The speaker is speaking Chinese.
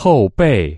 后背